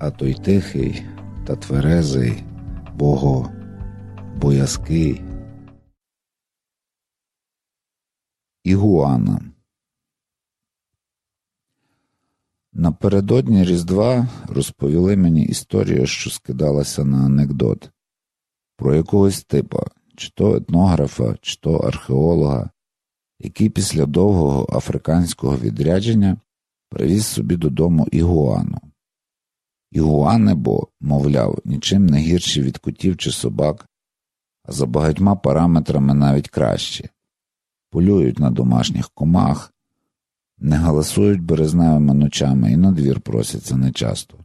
а той тихий та тверезий, бого боязкий. Ігуана. Напередодні Різдва розповіли мені історію, що скидалася на анекдот про якогось типа, чи то етнографа, чи то археолога, який після довгого африканського відрядження привіз собі додому ігуану. Ігуани, бо, мовляв, нічим не гірші від котів чи собак, а за багатьма параметрами навіть кращі, полюють на домашніх комах, не галасують березневими ночами і на двір просяться нечасто.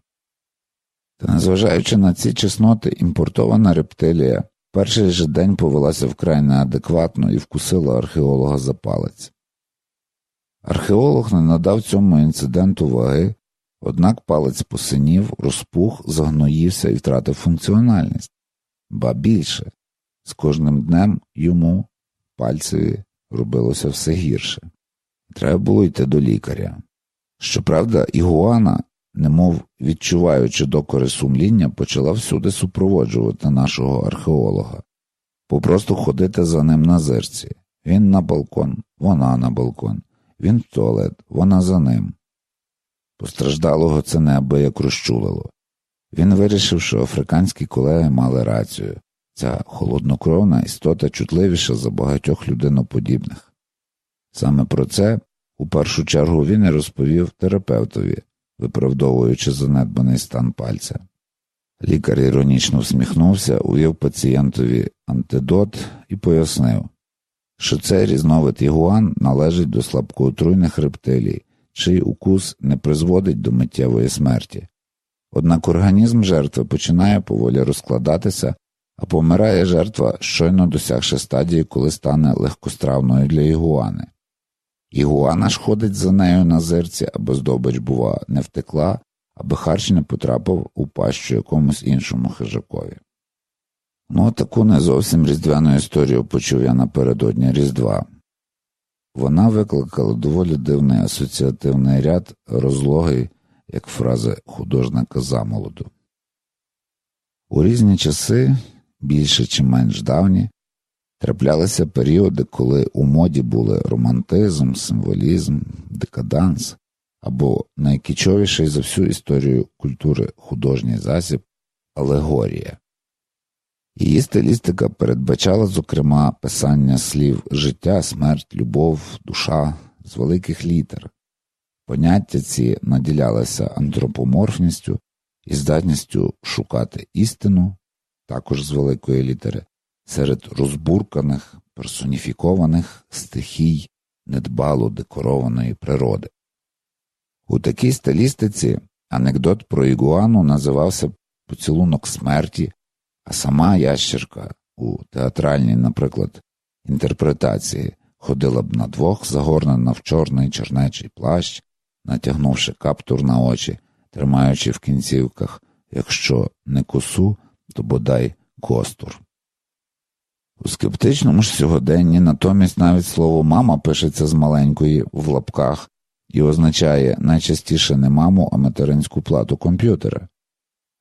Та незважаючи на ці чесноти, імпортована рептилія перший же день повелася вкрай неадекватно і вкусила археолога за палець. Археолог не надав цьому інциденту ваги, однак палець посинів, розпух, загноївся і втратив функціональність, ба більше, з кожним днем йому, пальцеві, робилося все гірше. Треба було йти до лікаря. Щоправда, Ігуана, немов відчуваючи докори сумління, почала всюди супроводжувати нашого археолога, попросту ходити за ним на зерці. Він на балкон, вона на балкон, він в туалет, вона за ним. Постраждалого це неабияк розчулило. Він вирішив, що африканські колеги мали рацію ця холоднокровна істота чутливіша за багатьох людиноподібних. Саме про це у першу чергу він і розповів терапевтові, виправдовуючи занедбаний стан пальця. Лікар іронічно всміхнувся, увів пацієнтові антидот і пояснив, що цей різновид ігуан належить до слабкоотруйних рептилій, чий укус не призводить до миттєвої смерті. Однак організм жертви починає поволі розкладатися, а помирає жертва, щойно досягши стадії, коли стане легкостравною для ігуани. Ігуана ж ходить за нею на зерці, аби здобич, бува, не втекла, аби харч не потрапив у пащу якомусь іншому хижакові. Ну, таку не зовсім різдвяну історію почув я напередодні Різдва. Вона викликала доволі дивний асоціативний ряд, розлогий, як фрази художника замолоду. У різні часи, більше чи менш давні, Траплялися періоди, коли у моді були романтизм, символізм, декаданс або найкічовіший за всю історію культури художній засіб алегорія. Її стилістика передбачала, зокрема, писання слів життя, смерть, любов, душа з великих літер. Поняття ці наділялися антропоморфністю і здатністю шукати істину, також з великої літери, серед розбурканих, персоніфікованих стихій недбало декорованої природи. У такій стилістиці анекдот про ігуану називався поцілунок смерті, а сама ящерка у театральній, наприклад, інтерпретації ходила б на двох, загорнена в чорний чернечий плащ, натягнувши каптур на очі, тримаючи в кінцівках, якщо не косу, то бодай костур. У скептичному ж сьогоденні натомість навіть слово мама пишеться з маленької в лапках і означає найчастіше не маму, а материнську плату комп'ютера.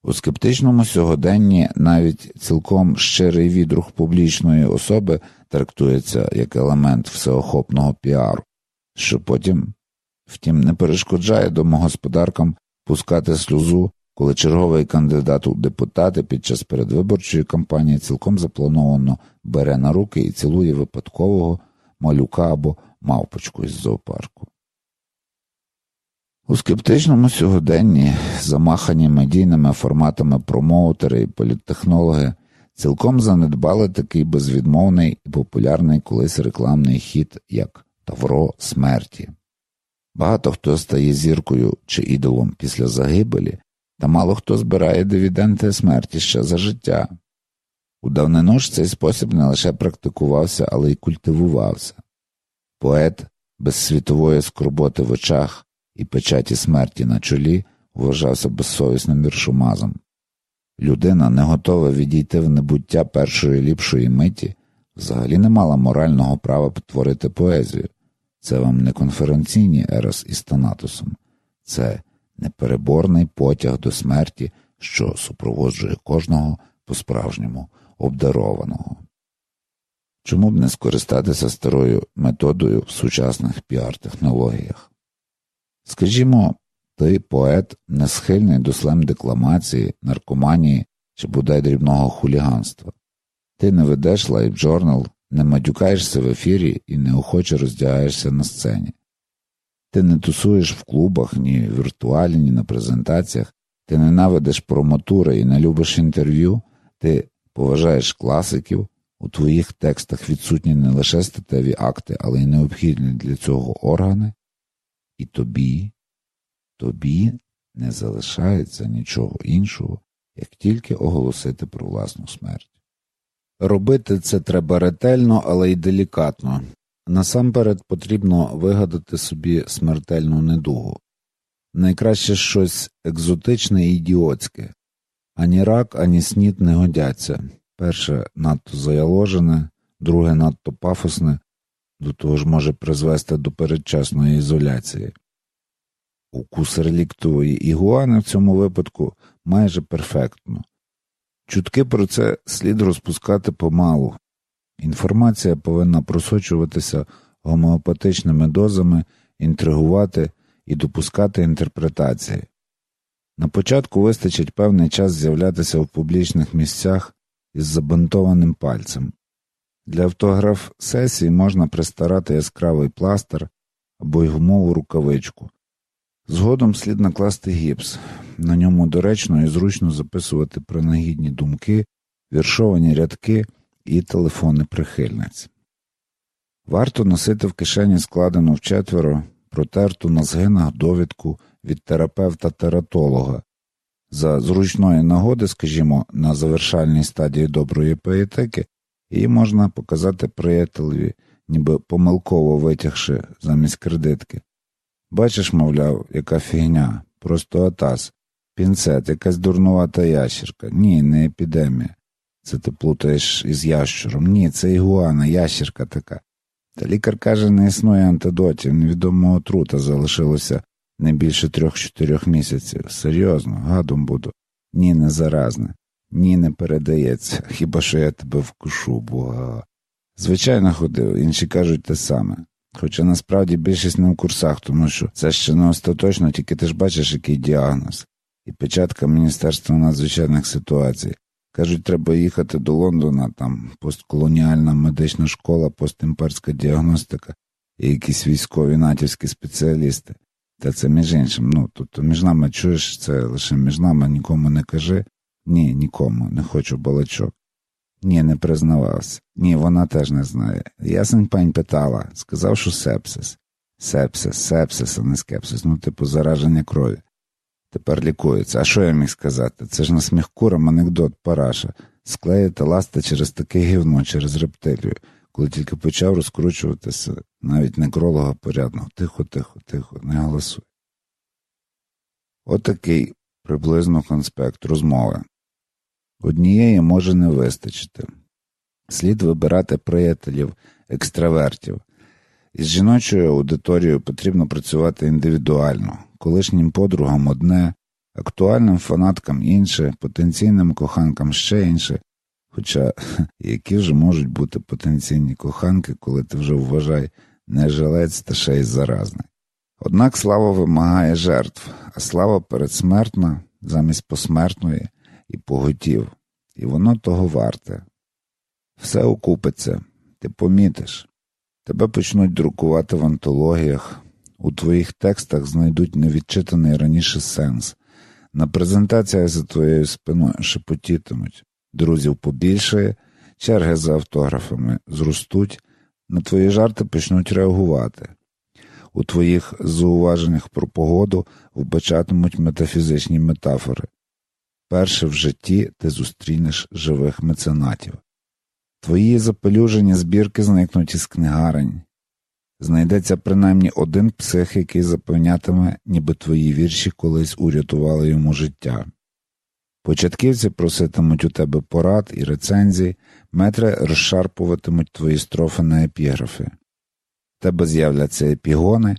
У скептичному сьогоденні навіть цілком щирий відрух публічної особи трактується як елемент всеохопного піару, що потім, втім, не перешкоджає домогосподаркам пускати сльозу коли черговий кандидат у депутати під час передвиборчої кампанії цілком заплановано бере на руки і цілує випадкового малюка або мавпочку із зоопарку. У скептичному сьогоденні, замахані медійними форматами промоутери і політтехнологи, цілком занедбали такий безвідмовний і популярний колись рекламний хід, як Тавро смерті. Багато хто стає зіркою чи ідолом після загибелі, та мало хто збирає дивіденди смерті ще за життя. У давнину ж цей спосіб не лише практикувався, але й культивувався. Поет без світової скорботи в очах і печаті смерті на чолі вважався безсовісним віршомазом. Людина, не готова відійти в небуття першої ліпшої миті, взагалі не мала морального права потворити поезію. Це вам не конференційні ерос із Танатусом, це непереборний потяг до смерті, що супроводжує кожного по-справжньому обдарованого. Чому б не скористатися старою методою в сучасних піар-технологіях? Скажімо, ти поет не схильний до слем декламації, наркоманії чи бодай дрібного хуліганства. Ти не ведеш LiveJournal, не мадюкаєшся в ефірі і неохоче роздягаєшся на сцені. Ти не тусуєш в клубах, ні в віртуалі, ні на презентаціях, ти ненавидиш промотури і не любиш інтерв'ю, ти поважаєш класиків, у твоїх текстах відсутні не лише статеві акти, але й необхідні для цього органи, і тобі, тобі не залишається нічого іншого, як тільки оголосити про власну смерть. Робити це треба ретельно, але й делікатно. Насамперед потрібно вигадати собі смертельну недугу. Найкраще щось екзотичне і ідіотське. Ані рак, ані снід не годяться. Перше надто заяложене, друге надто пафосне, до того ж може призвести до передчасної ізоляції. Укус реліктової ігуани в цьому випадку майже перфектно. Чутки про це слід розпускати помалу. Інформація повинна просочуватися гомеопатичними дозами, інтригувати і допускати інтерпретації. На початку вистачить певний час з'являтися в публічних місцях із забинтованим пальцем. Для автограф сесії можна пристарати яскравий пластир або й гумову рукавичку. Згодом слід накласти гіпс, на ньому доречно і зручно записувати принагідні думки, віршовані рядки і телефони прихильниць. Варто носити в кишені складену вчетверо, протерту на згинах довідку від терапевта-тератолога. За зручної нагоди, скажімо, на завершальній стадії доброї поетики, її можна показати приятелеві, ніби помилково витягши замість кредитки. Бачиш, мовляв, яка фігня, просто атас, пінцет, якась дурнувата ящерка. Ні, не епідемія. Це ти плутаєш із ящуром. Ні, це ігуана, ящерка така. Та лікар каже, не існує антидотів, невідомого трута залишилося не більше трьох-чотирьох місяців. Серйозно, гадом буду. Ні, не заразне, ні, не передається, хіба що я тебе вкушу, бога. Звичайно, ходив, інші кажуть те саме. Хоча насправді більшість не в курсах, тому що це ще не остаточно, тільки ти ж бачиш, який діагноз, і печатка Міністерства надзвичайних ситуацій. Кажуть, треба їхати до Лондона, там постколоніальна медична школа, постімперська діагностика і якісь військові натівські спеціалісти. Та це між іншим. Ну, тобто між нами чуєш, це лише між нами нікому не кажи. Ні, нікому, не хочу балачок. Ні, не признавався. Ні, вона теж не знає. Ясень пань питала, сказав, що сепсис. Сепсис, сепсис, а не скепсис, ну, типу, зараження крові. Тепер лікується. А що я міг сказати? Це ж на сміх курам анекдот, параша. Склеїти ласти через таке гівно, через рептилію, коли тільки почав розкручуватися навіть некролога порядно. Тихо, тихо, тихо, не голосуй. Отакий приблизно конспект розмови. Однієї може не вистачити. Слід вибирати приятелів, екстравертів. Із жіночою аудиторією потрібно працювати індивідуально, колишнім подругам одне, актуальним фанаткам інше, потенційним коханкам ще інше. Хоча які вже можуть бути потенційні коханки, коли ти вже вважай не жилець та ще й заразний. Однак слава вимагає жертв, а слава передсмертна замість посмертної і поготів, і воно того варте. Все окупиться, ти помітиш. Тебе почнуть друкувати в антологіях, у твоїх текстах знайдуть невідчитаний раніше сенс. На презентаціях за твоєю спиною шепотітимуть, друзів побільшає, черги за автографами зростуть, на твої жарти почнуть реагувати. У твоїх зауваженнях про погоду вбачатимуть метафізичні метафори. Перше в житті ти зустрінеш живих меценатів. Твої запелюжені збірки зникнуть із книгарень. Знайдеться принаймні один псих, який запевнятиме, ніби твої вірші колись урятували йому життя. Початківці проситимуть у тебе порад і рецензій, метри розшарпуватимуть твої строфи на епіграфи. В тебе з'являться епігони,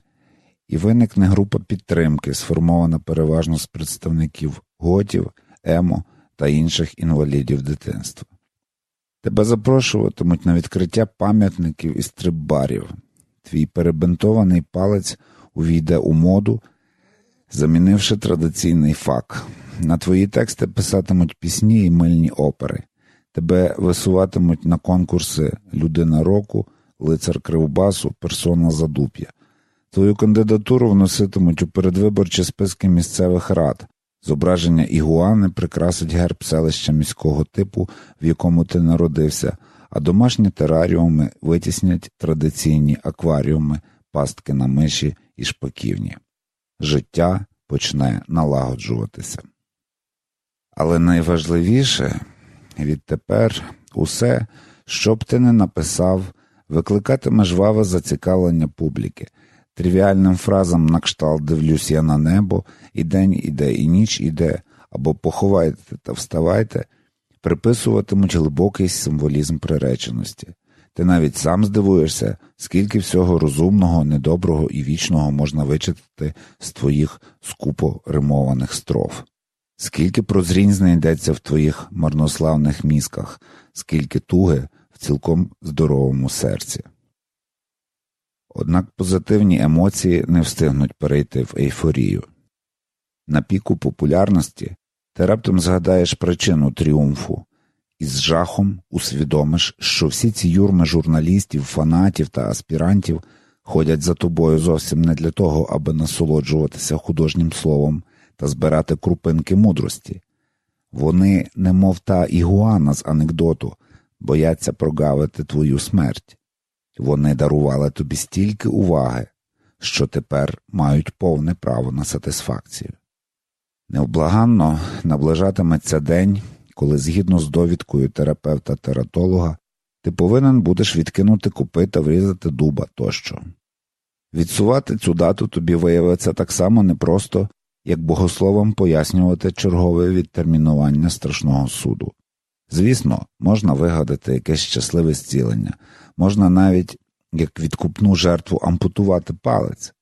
і виникне група підтримки, сформована переважно з представників готів, емо та інших інвалідів дитинства. Тебе запрошуватимуть на відкриття пам'ятників і стриббарів. Твій перебинтований палець увійде у моду, замінивши традиційний фак. На твої тексти писатимуть пісні і мильні опери. Тебе висуватимуть на конкурси Людина року, лицар Кривбасу, персона Задуп'я. Твою кандидатуру вноситимуть у передвиборчі списки місцевих рад. Зображення ігуани прикрасить герб селища міського типу, в якому ти народився, а домашні тераріуми витіснять традиційні акваріуми, пастки на миші і шпаківні. Життя почне налагоджуватися. Але найважливіше відтепер усе, що б ти не написав, викликатиме жваве зацікавлення публіки. Тривіальним фразам на кшталт дивлюсь я на небо, і день іде, і ніч іде, або поховайте та вставайте, приписуватимуть глибокий символізм приреченості. Ти навіть сам здивуєшся, скільки всього розумного, недоброго і вічного можна вичитати з твоїх скупо римованих строф. Скільки прозрінь знайдеться в твоїх марнославних мізках, скільки туги в цілком здоровому серці. Однак позитивні емоції не встигнуть перейти в ейфорію. На піку популярності ти раптом згадаєш причину тріумфу і з жахом усвідомиш, що всі ці юрми журналістів, фанатів та аспірантів ходять за тобою зовсім не для того, аби насолоджуватися художнім словом та збирати крупинки мудрості. Вони, немов та ігуана з анекдоту, бояться прогавити твою смерть. Вони дарували тобі стільки уваги, що тепер мають повне право на сатисфакцію. Невблаганно наближатиметься день, коли, згідно з довідкою терапевта-тератолога, ти повинен будеш відкинути купи та врізати дуба тощо. Відсувати цю дату тобі виявиться так само непросто, як богословам пояснювати чергове відтермінування страшного суду. Звісно, можна вигадати якесь щасливе зцілення, можна навіть як відкупну жертву ампутувати палець,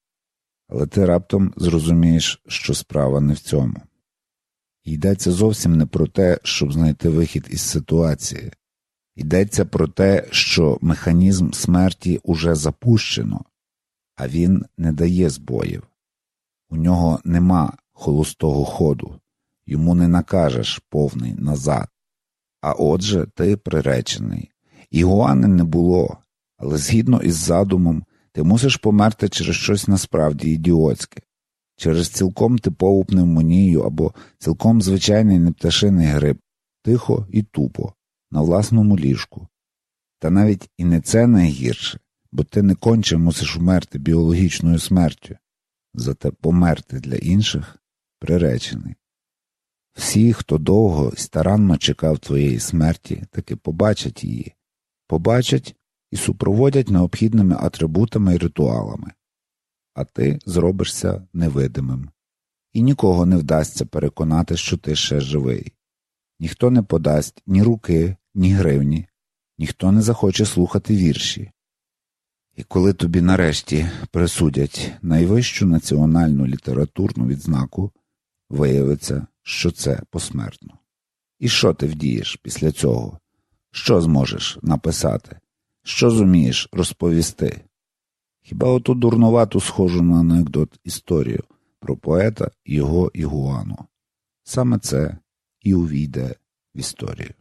але ти раптом зрозумієш, що справа не в цьому. Йдеться зовсім не про те, щоб знайти вихід із ситуації, йдеться про те, що механізм смерті уже запущено, а він не дає збоїв. У нього нема холостого ходу, йому не накажеш повний назад. А отже, ти приречений. Ігуани не було, але згідно із задумом, ти мусиш померти через щось насправді ідіотське, через цілком типову пневмонію або цілком звичайний непташиний грип, тихо і тупо, на власному ліжку. Та навіть і не це найгірше, бо ти не конче мусиш вмерти біологічною смертю, зате померти для інших приречений. Всі, хто довго і старанно чекав твоєї смерті, таки побачать її, побачать і супроводять необхідними атрибутами і ритуалами, а ти зробишся невидимим, і нікого не вдасться переконати, що ти ще живий. Ніхто не подасть ні руки, ні гривні, ніхто не захоче слухати вірші. І коли тобі нарешті присудять найвищу національну літературну відзнаку, виявиться, що це посмертно. І що ти вдієш після цього? Що зможеш написати? Що зумієш розповісти? Хіба оту дурнувату схожу на анекдот історію про поета його ігуану? Саме це і увійде в історію.